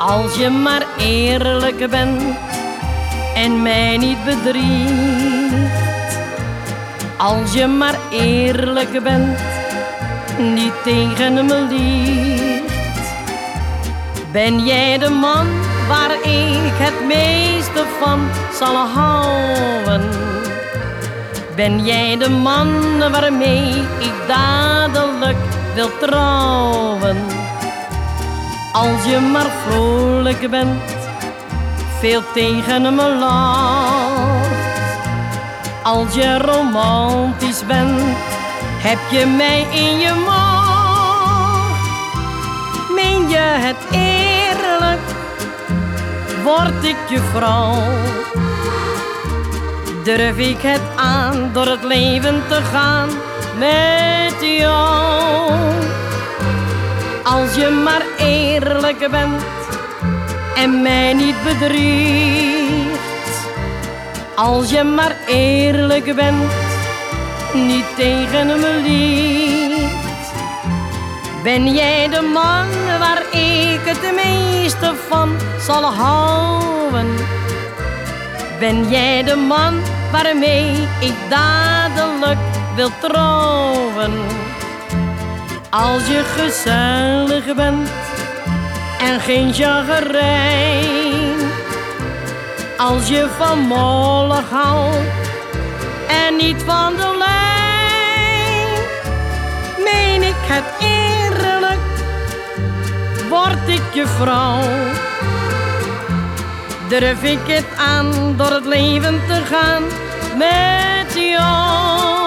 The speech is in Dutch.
Als je maar eerlijk bent en mij niet bedriegt. Als je maar eerlijk bent, niet tegen me liegt. Ben jij de man waar ik het meeste van zal houden? Ben jij de man waarmee ik dadelijk wil trouwen? Als je maar vrolijk bent, veel tegen me lacht. Als je romantisch bent, heb je mij in je macht. Meen je het eerlijk, word ik je vrouw. Durf ik het aan door het leven te gaan met jou? Als je maar eerlijk bent en mij niet bedriegt. Als je maar eerlijk bent, niet tegen me liegt. Ben jij de man waar ik het meeste van zal houden? Ben jij de man waarmee ik dadelijk wil trouwen? Als je gezellig bent en geen chagrijn. Als je van mollig houdt en niet van de lijn. Meen ik het eerlijk, word ik je vrouw. Durf ik het aan door het leven te gaan met jou.